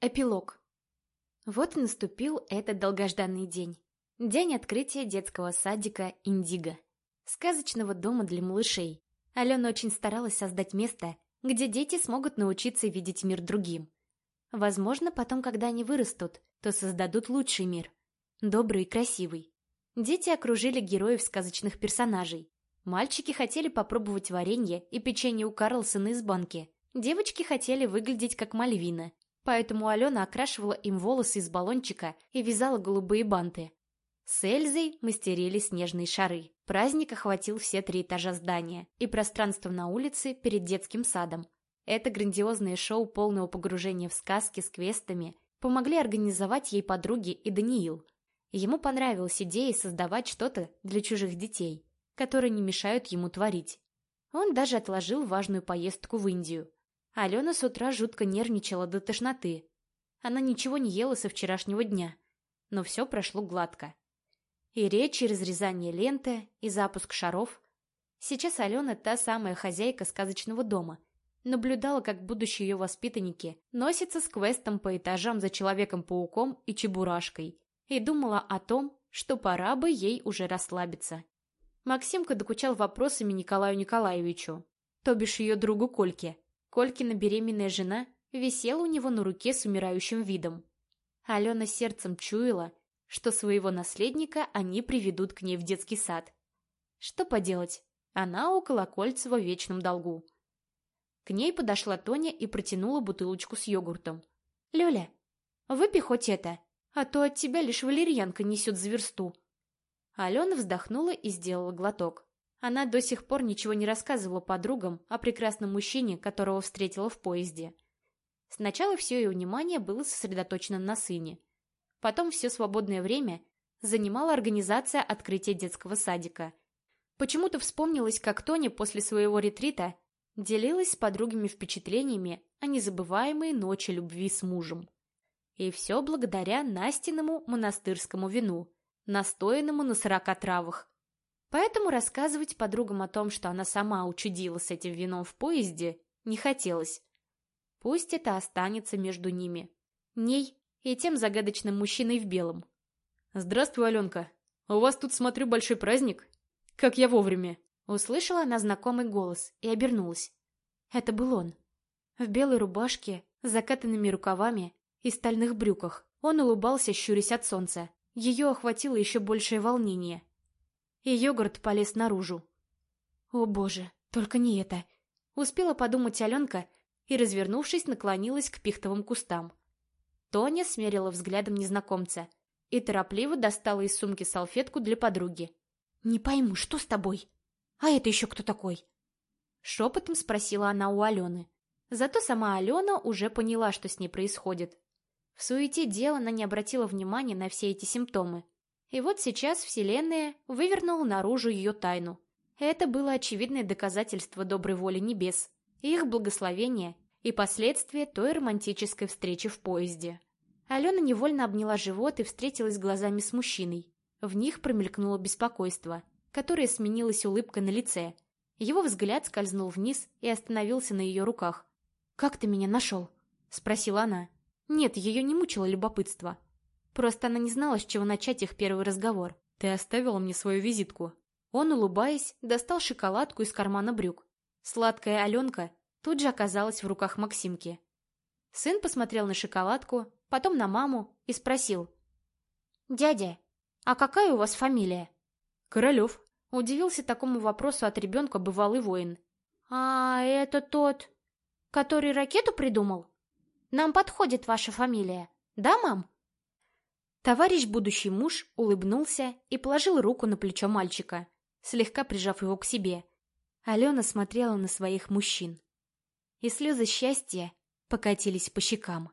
Эпилог. Вот и наступил этот долгожданный день. День открытия детского садика «Индиго». Сказочного дома для малышей. Алена очень старалась создать место, где дети смогут научиться видеть мир другим. Возможно, потом, когда они вырастут, то создадут лучший мир. Добрый и красивый. Дети окружили героев сказочных персонажей. Мальчики хотели попробовать варенье и печенье у Карлсона из банки. Девочки хотели выглядеть как Мальвина, поэтому Алена окрашивала им волосы из баллончика и вязала голубые банты. С Эльзой мастерили снежные шары. Праздник охватил все три этажа здания и пространство на улице перед детским садом. Это грандиозное шоу полного погружения в сказки с квестами помогли организовать ей подруги и Даниил. Ему понравилась идея создавать что-то для чужих детей, которые не мешают ему творить. Он даже отложил важную поездку в Индию. Алена с утра жутко нервничала до тошноты. Она ничего не ела со вчерашнего дня, но все прошло гладко. И речь, и разрезание ленты, и запуск шаров. Сейчас Алена та самая хозяйка сказочного дома. Наблюдала, как будущие ее воспитанники носятся с квестом по этажам за Человеком-пауком и Чебурашкой. И думала о том, что пора бы ей уже расслабиться. Максимка докучал вопросами Николаю Николаевичу, то бишь ее другу Кольке. Колькина беременная жена висела у него на руке с умирающим видом. Алена сердцем чуяла, что своего наследника они приведут к ней в детский сад. Что поделать, она у Колокольцева в вечном долгу. К ней подошла Тоня и протянула бутылочку с йогуртом. «Лёля, выпей хоть это, а то от тебя лишь валерьянка несет за версту». Алена вздохнула и сделала глоток. Она до сих пор ничего не рассказывала подругам о прекрасном мужчине, которого встретила в поезде. Сначала все ее внимание было сосредоточено на сыне. Потом все свободное время занимала организация открытия детского садика. Почему-то вспомнилось, как Тоня после своего ретрита делилась с подругами впечатлениями о незабываемой ночи любви с мужем. И все благодаря Настиному монастырскому вину, настоянному на сорока травах. Поэтому рассказывать подругам о том, что она сама учудила с этим вином в поезде, не хотелось. Пусть это останется между ними. Ней и тем загадочным мужчиной в белом. «Здравствуй, Аленка. У вас тут, смотрю, большой праздник. Как я вовремя!» Услышала она знакомый голос и обернулась. Это был он. В белой рубашке, с закатанными рукавами и стальных брюках. Он улыбался, щурясь от солнца. Ее охватило еще большее волнение. И йогурт полез наружу. «О боже, только не это!» Успела подумать Аленка и, развернувшись, наклонилась к пихтовым кустам. Тоня смерила взглядом незнакомца и торопливо достала из сумки салфетку для подруги. «Не пойму, что с тобой? А это еще кто такой?» Шепотом спросила она у Алены. Зато сама Алена уже поняла, что с ней происходит. В суете дела она не обратила внимания на все эти симптомы. И вот сейчас Вселенная вывернула наружу ее тайну. Это было очевидное доказательство доброй воли небес, их благословения и последствия той романтической встречи в поезде. Алена невольно обняла живот и встретилась глазами с мужчиной. В них промелькнуло беспокойство, которое сменилось улыбкой на лице. Его взгляд скользнул вниз и остановился на ее руках. «Как ты меня нашел?» — спросила она. Нет, ее не мучило любопытство. Просто она не знала, с чего начать их первый разговор. «Ты оставила мне свою визитку». Он, улыбаясь, достал шоколадку из кармана брюк. Сладкая Аленка тут же оказалась в руках Максимки. Сын посмотрел на шоколадку, потом на маму и спросил. «Дядя, а какая у вас фамилия?» «Королев». Удивился такому вопросу от ребенка бывалый воин. «А это тот, который ракету придумал? Нам подходит ваша фамилия, да, мам?» Товарищ будущий муж улыбнулся и положил руку на плечо мальчика, слегка прижав его к себе. Алена смотрела на своих мужчин и слезы счастья покатились по щекам.